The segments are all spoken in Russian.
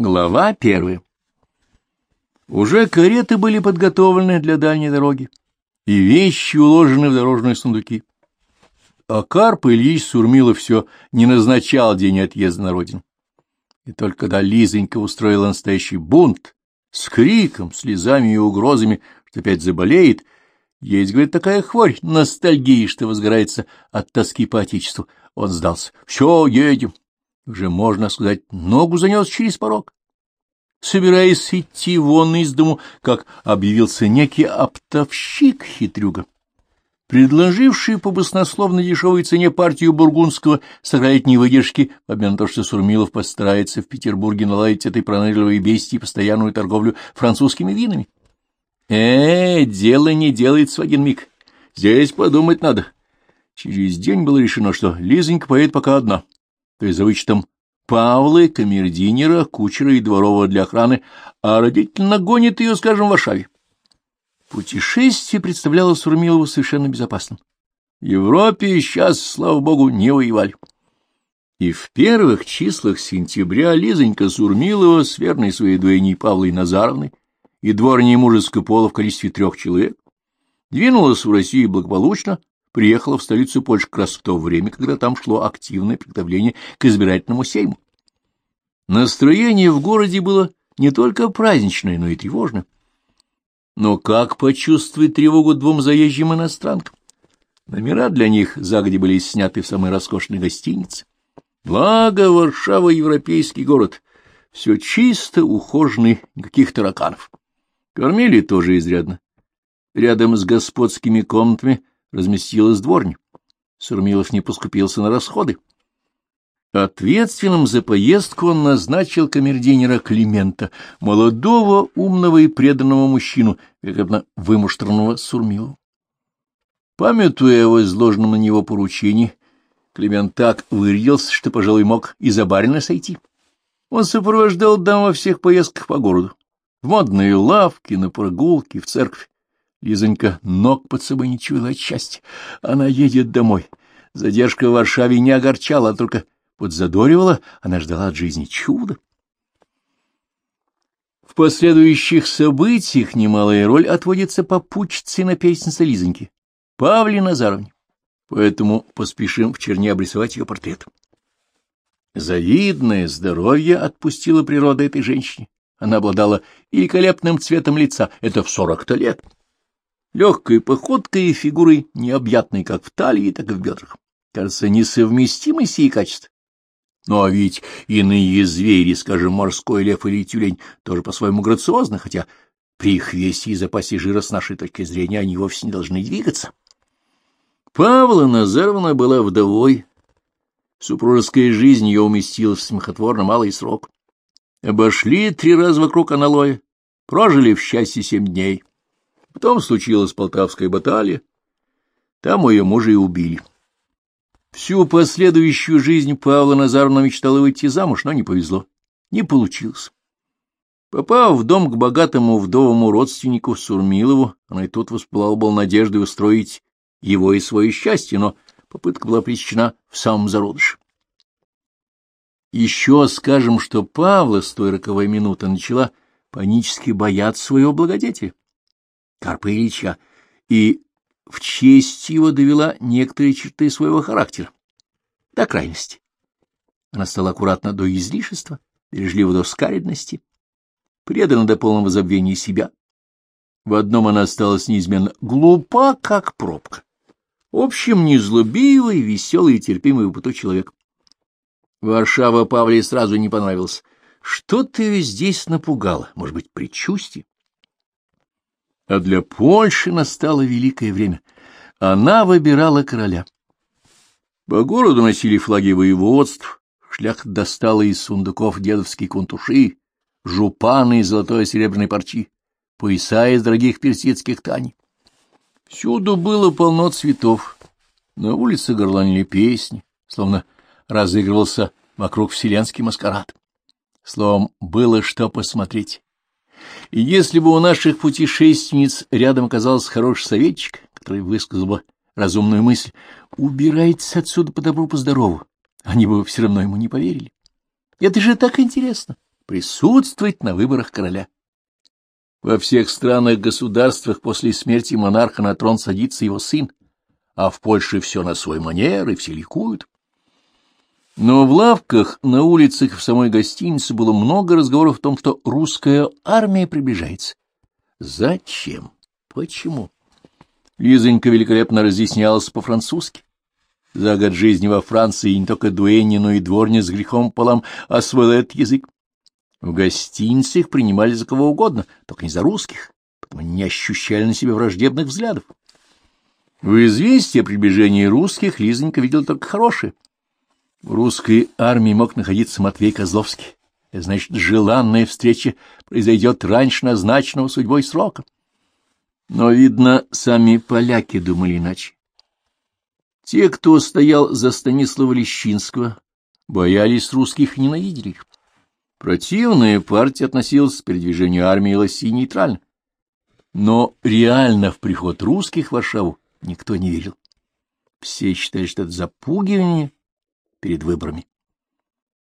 Глава первая. Уже кареты были подготовлены для дальней дороги, и вещи уложены в дорожные сундуки. А Карп Ильич Сурмилов все не назначал день отъезда на родину. И только когда Лизонька устроила настоящий бунт с криком, слезами и угрозами, что опять заболеет, есть, говорит, такая хворь, ностальгия, что возгорается от тоски по отечеству. Он сдался. Все, едем. Уже, можно сказать, ногу занес через порог. Собираясь идти вон из дому, как объявился некий оптовщик-хитрюга, предложивший по баснословно дешевой цене партию бургундского сорокалетней выдержки в обмен на то, что Сурмилов постарается в Петербурге наладить этой пронырливой бестии постоянную торговлю французскими винами. Э, дело не делается в один миг. Здесь подумать надо. Через день было решено, что Лизонька поедет пока одна — то есть за вычетом Павлы, камердинера, кучера и дворового для охраны, а родитель нагонит ее, скажем, в Варшаве. Путешествие представлялось Сурмилову совершенно безопасным. В Европе сейчас, слава богу, не воевали. И в первых числах сентября Лизонька Сурмилова с верной своей дуэней Павлой Назаровной и дворней мужеского пола в количестве трех человек двинулась в Россию благополучно приехала в столицу Польши как раз в то время, когда там шло активное приготовление к избирательному сейму. Настроение в городе было не только праздничное, но и тревожное. Но как почувствовать тревогу двум заезжим иностранкам? Номера для них загоди были сняты в самой роскошной гостинице. Благо, Варшава — европейский город. Все чисто, ухоженный, никаких тараканов. Кормили тоже изрядно. Рядом с господскими комнатами разместилась дворня. Сурмилов не поскупился на расходы. Ответственным за поездку он назначил камердинера Климента, молодого, умного и преданного мужчину, вероятно, вымуштранного Сурмилову. Памятуя о возложенном на него поручении, Климент так вырядился, что, пожалуй, мог и за барина сойти. Он сопровождал дам во всех поездках по городу, в модные лавки, на прогулки, в церковь. Лизонька ног под собой не чуяла от. Она едет домой. Задержка в Варшаве не огорчала, а только подзадоривала. Она ждала от жизни чуда. В последующих событиях немалая роль отводится попутчице на песенце Лизоньки, Павле Назаровне. Поэтому поспешим в черне обрисовать ее портрет. Завидное здоровье отпустила природа этой женщине. Она обладала великолепным цветом лица, это в сорок-то лет легкой походкой и фигурой необъятной как в талии, так и в бедрах. Кажется, несовместимы сии качества. Ну, а ведь иные звери, скажем, морской лев или тюлень, тоже по-своему грациозны, хотя при их весе и запасе жира с нашей точки зрения они вовсе не должны двигаться. Павла Назаровна была вдовой. Супружеская жизнь ее уместилась в смехотворно малый срок. Обошли три раза вокруг аналоя, прожили в счастье семь дней. Потом случилась Полтавская баталия. Там ее мужа и убили. Всю последующую жизнь Павла Назаровна мечтала выйти замуж, но не повезло. Не получилось. Попав в дом к богатому вдовому родственнику Сурмилову, она и тут воспылала был надеждой устроить его и свое счастье, но попытка была пресечена в самом зародыше. Еще скажем, что Павла с той роковой минуты начала панически бояться своего благодетеля. Карпа Ильича, и в честь его довела некоторые черты своего характера, до крайности. Она стала аккуратна до излишества, бережлива до скаридности, предана до полного забвения себя. В одном она осталась неизменно глупа, как пробка. В общем, незлобивый, веселый и терпимый в быту человек. Варшава Павле сразу не понравилась. Что ты здесь напугала? Может быть, предчувствие? А для Польши настало великое время. Она выбирала короля. По городу носили флаги воеводств, шлях достала из сундуков дедовские кунтуши, жупаны из золотой и серебряной парчи, пояса из дорогих персидских тканей. Всюду было полно цветов. На улице горланили песни, словно разыгрывался вокруг вселенский маскарад. Словом, было что посмотреть. И если бы у наших путешественниц рядом оказался хороший советчик, который высказал бы разумную мысль, убирайтесь отсюда по добру, по здорову, они бы все равно ему не поверили. Это же так интересно. присутствовать на выборах короля. Во всех странах-государствах после смерти монарха на трон садится его сын, а в Польше все на свой манер, и все ликуют. Но в лавках, на улицах и в самой гостинице было много разговоров о том, что русская армия приближается. Зачем? Почему? Лизонька великолепно разъяснялась по-французски. За год жизни во Франции не только дуэнни, но и дворня с грехом полам освоил язык. В гостиницах принимали за кого угодно, только не за русских, потому не ощущали на себе враждебных взглядов. В известии о приближении русских Лизонька видел только хорошее. В русской армии мог находиться Матвей Козловский. Это значит, желанная встреча произойдет раньше назначенного судьбой срока. Но, видно, сами поляки думали иначе. Те, кто стоял за Станислава Лещинского, боялись русских и ненавидели их. Противная партия относилась к передвижению армии Лосси нейтрально. Но реально в приход русских в Варшаву никто не верил. Все считали, что это запугивание перед выборами.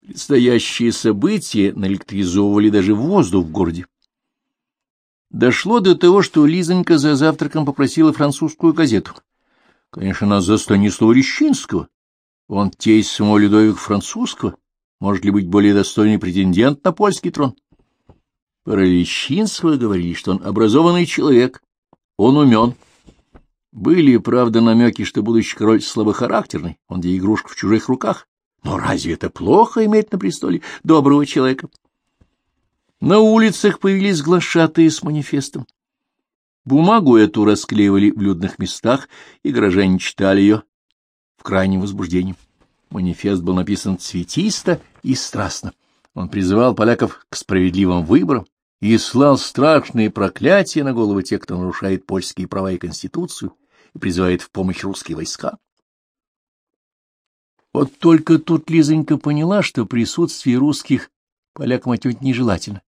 Предстоящие события наэлектризовывали даже воздух в городе. Дошло до того, что Лизонька за завтраком попросила французскую газету. Конечно, она за Станислава Рещинского. Он тесть самого Людовика Французского. Может ли быть более достойный претендент на польский трон? Про Лещинского говорили, что он образованный человек, он умен. Были, правда, намеки, что будущий король слабохарактерный, он где игрушка в чужих руках. Но разве это плохо иметь на престоле доброго человека? На улицах появились глашатые с манифестом. Бумагу эту расклеивали в людных местах, и горожане читали ее в крайнем возбуждении. Манифест был написан цветисто и страстно. Он призывал поляков к справедливым выборам и слал страшные проклятия на головы тех, кто нарушает польские права и конституцию и призывает в помощь русские войска. Вот только тут Лизонька поняла, что присутствие русских полякам отнюдь нежелательно.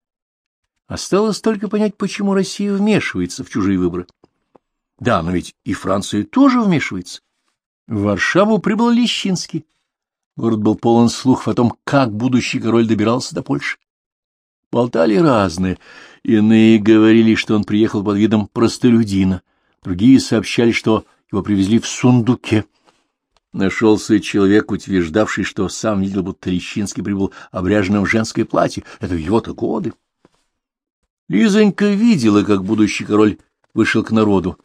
Осталось только понять, почему Россия вмешивается в чужие выборы. Да, но ведь и Франция тоже вмешивается. В Варшаву прибыл Лещинский. Город был полон слухов о том, как будущий король добирался до Польши. Болтали разные. Иные говорили, что он приехал под видом простолюдина. Другие сообщали, что его привезли в сундуке. Нашелся человек, утверждавший, что сам видел, будто Лещинский прибыл обряженным в женское платье. Это в его-то годы. Лизонька видела, как будущий король вышел к народу.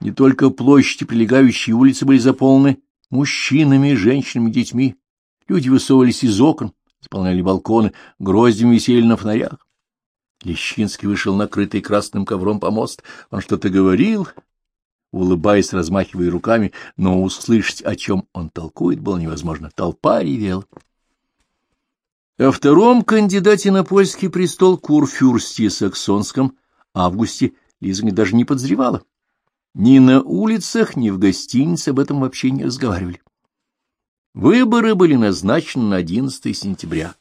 Не только площади, прилегающие улицы были заполнены мужчинами, женщинами, детьми. Люди высовывались из окон, заполняли балконы, гроздями висели на фонарях. Лещинский вышел накрытый красным ковром помост. Он что-то говорил, улыбаясь, размахивая руками, но услышать, о чем он толкует, было невозможно. Толпа ревела. О втором кандидате на польский престол Курфюрсте Саксонском августе Лиза даже не подозревала. Ни на улицах, ни в гостинице об этом вообще не разговаривали. Выборы были назначены на 11 сентября.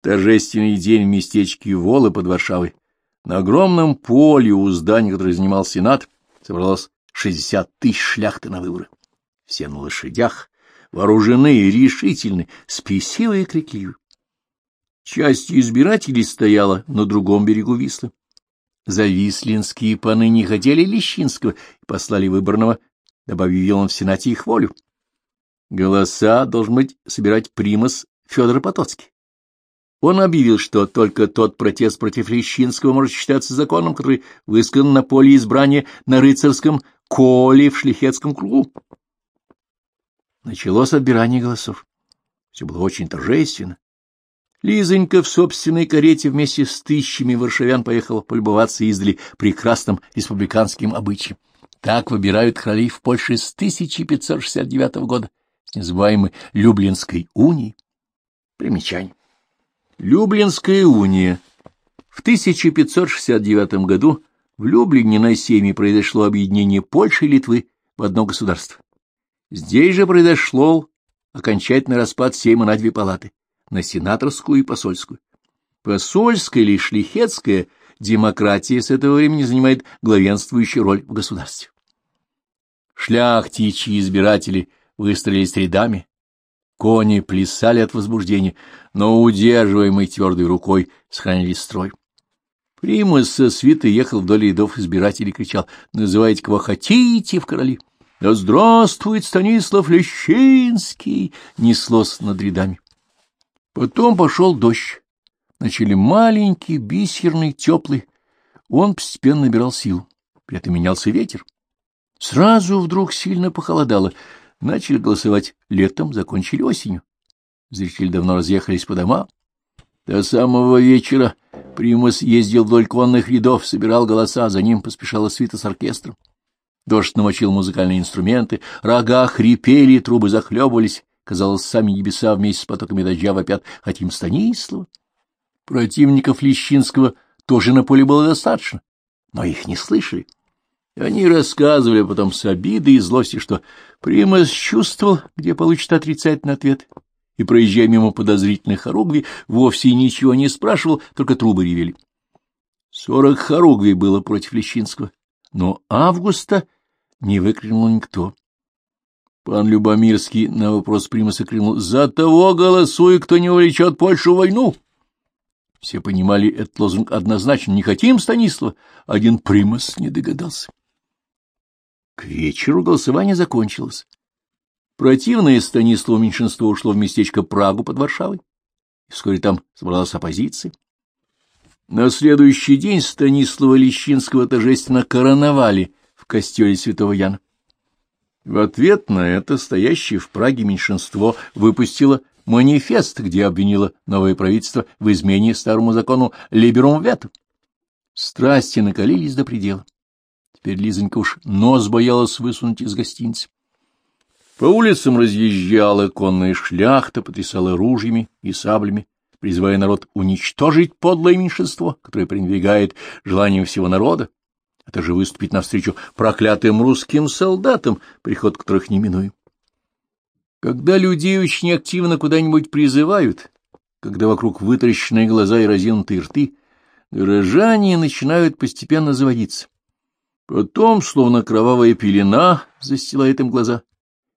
Торжественный день в местечке Волы под Варшавой. На огромном поле у здания, которое занимал Сенат, собралось 60 тысяч шляхты на выборы. Все на лошадях, вооружены и решительны, спесивые и крикливы. Часть избирателей стояла на другом берегу Вислы. Завислинские паны не хотели Лещинского и послали выборного, добавив он в Сенате их волю. Голоса должен быть собирать примас Федор Потоцкий. Он объявил, что только тот протест против Лещинского может считаться законом, который высказан на поле избрания на рыцарском коле в шлихетском кругу. Началось отбирание голосов. Все было очень торжественно. Лизонька в собственной карете вместе с тысячами варшавян поехала полюбоваться издали прекрасным республиканским обычаем. Так выбирают королей в Польше с 1569 года, с незабываемой Люблинской унии. Примечание. Люблинская уния. В 1569 году в Люблине на Сейме произошло объединение Польши и Литвы в одно государство. Здесь же произошло окончательный распад Сейма на две палаты на сенаторскую и посольскую. Посольская или шлихетская демократия с этого времени занимает главенствующую роль в государстве. Шляхтичьи избиратели выстроились рядами, Кони плясали от возбуждения, но, удерживаемый твердой рукой, сохранили строй. Примус со свитой ехал вдоль рядов избирателей и кричал «Называйте кого хотите в короли!» «Да здравствует Станислав Лещинский!» неслось над рядами. Потом пошел дождь. Начали маленький, бисерный, теплый. Он постепенно набирал силу. При этом менялся ветер. Сразу вдруг сильно похолодало. Начали голосовать летом, закончили осенью. Зрители давно разъехались по домам. До самого вечера Примус ездил вдоль конных рядов, собирал голоса, за ним поспешала свита с оркестром. Дождь намочил музыкальные инструменты, рога хрипели, трубы захлебывались. Казалось, сами небеса вместе с потоками дождя вопят «Хотим Станислава». Противников Лещинского тоже на поле было достаточно, но их не слышали. Они рассказывали потом с обидой и злости, что Примас чувствовал, где получит отрицательный ответ, и, проезжая мимо подозрительных хоругвий, вовсе ничего не спрашивал, только трубы ревели. Сорок хоругвий было против Лещинского, но Августа не выкрикнул никто. Пан Любомирский на вопрос Примаса крикнул «За того голосуй, кто не увлечет Польшу в войну!» Все понимали этот лозунг однозначно. «Не хотим Станислава!» Один Примас не догадался. К вечеру голосование закончилось. Противное Станиславу меньшинство ушло в местечко Прагу под Варшавой, вскоре там собралась оппозиция. На следующий день Станислава Лещинского торжественно короновали в костеле святого Яна. В ответ на это стоящее в Праге меньшинство выпустило манифест, где обвинило новое правительство в измене старому закону «Либерум вето». Страсти накалились до предела. Теперь Лизонька уж нос боялась высунуть из гостиницы. По улицам разъезжала конная шляхта, потрясала ружьями и саблями, призывая народ уничтожить подлое меньшинство, которое пренебрегает желанием всего народа, а также выступить навстречу проклятым русским солдатам, приход которых неминуем. Когда людей очень активно куда-нибудь призывают, когда вокруг вытаращенные глаза и разинутые рты, горожане начинают постепенно заводиться. Потом, словно кровавая пелена, застилает им глаза —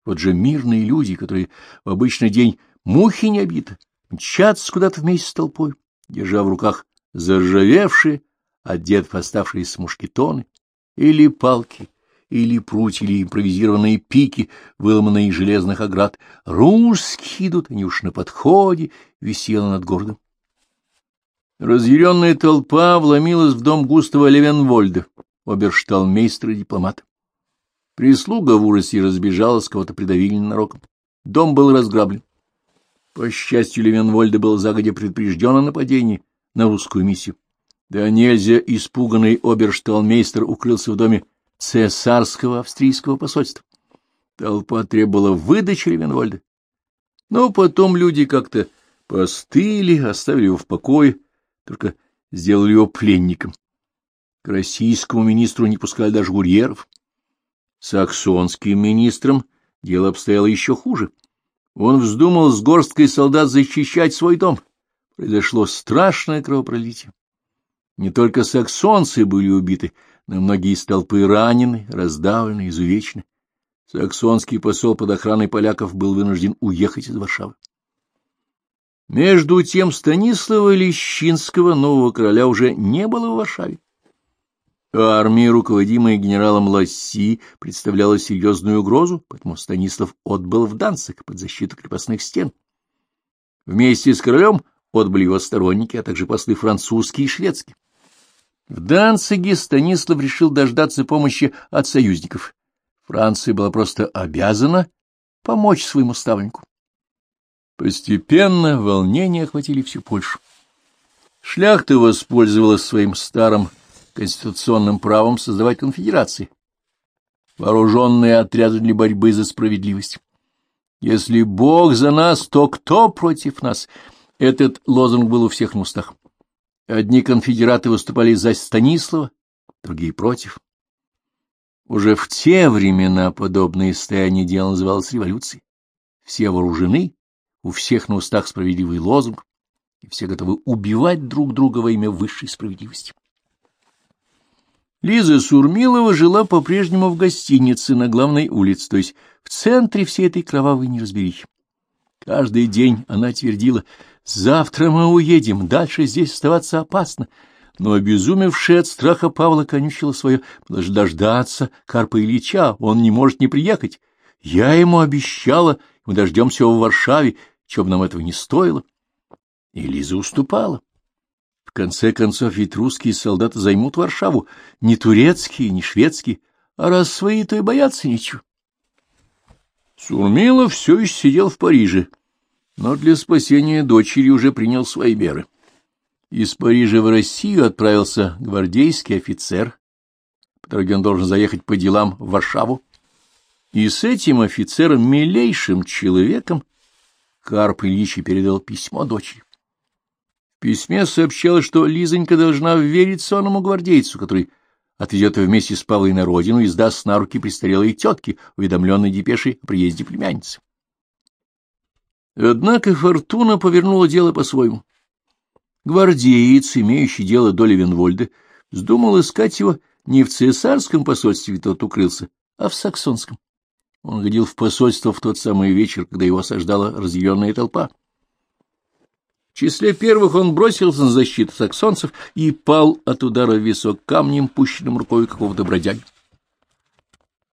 вот же мирные люди, которые в обычный день мухи не обиты, мчатся куда-то вместе с толпой, держа в руках заржавевшие, одет в оставшиеся мушкетоны, или палки, или прутья, или импровизированные пики, выломанные из железных оград. Русские идут, они уж на подходе, висела над городом. Разъяренная толпа вломилась в дом Густава Левенвольда, обершталмейстера дипломата. Прислуга в ужасе разбежалась, кого-то придавили ненароком. Дом был разграблен. По счастью, Левенвольда был загодя предупрежден о нападении на русскую миссию. Да нельзя испуганный обершталмейстер укрылся в доме цесарского австрийского посольства. Толпа требовала выдачи Левенвольда. Но потом люди как-то постыли, оставили его в покое, только сделали его пленником. К российскому министру не пускали даже гурьеров. Саксонским министром дело обстояло еще хуже. Он вздумал с горсткой солдат защищать свой дом. Произошло страшное кровопролитие. Не только саксонцы были убиты, но многие из толпы ранены, раздавлены, изувечены. Саксонский посол под охраной поляков был вынужден уехать из Варшавы. Между тем Станислава Лещинского, нового короля, уже не было в Варшаве. Армия, руководимая генералом Ласси, представляла серьезную угрозу, поэтому Станислав отбыл в Данцик под защиту крепостных стен. Вместе с королем отбыли его сторонники, а также послы французские и шведские. В Данциге Станислав решил дождаться помощи от союзников. Франция была просто обязана помочь своему ставленнику. Постепенно волнения охватили всю Польшу. Шляхта воспользовалась своим старым конституционным правом создавать конфедерации, вооруженные отряды для борьбы за справедливость. Если Бог за нас, то кто против нас? Этот лозунг был у всех на устах. Одни конфедераты выступали за Станислава, другие против. Уже в те времена подобное состояние дела называлось революцией. Все вооружены, у всех на устах справедливый лозунг, и все готовы убивать друг друга во имя высшей справедливости. Лиза Сурмилова жила по-прежнему в гостинице на главной улице, то есть в центре всей этой кровавой неразберихи. Каждый день она твердила, «Завтра мы уедем, дальше здесь оставаться опасно». Но обезумевшая от страха Павла конючила свое, дождаться Карпа Ильича, он не может не приехать. Я ему обещала, мы дождемся его в Варшаве, чем нам этого не стоило. И Лиза уступала. В конце концов, ведь русские солдаты займут Варшаву, не турецкие, не шведские, а раз свои, то и бояться нечего. Сурмилов все еще сидел в Париже, но для спасения дочери уже принял свои меры. Из Парижа в Россию отправился гвардейский офицер, дороге он должен заехать по делам в Варшаву, и с этим офицером, милейшим человеком, Карп Ильич передал письмо дочери. Письме сообщалось, что Лизонька должна верить сонному гвардейцу, который отведет вместе с Павлой на родину и сдаст на руки престарелой тетки, уведомленной депешей о приезде племянницы. Однако Фортуна повернула дело по-своему. Гвардеец, имеющий дело до Левенвольда, вздумал искать его не в цесарском посольстве, тот укрылся, а в саксонском. Он ходил в посольство в тот самый вечер, когда его осаждала разъяренная толпа. В числе первых он бросился на защиту саксонцев и пал от удара в висок камнем, пущенным рукой какого-то бродяги.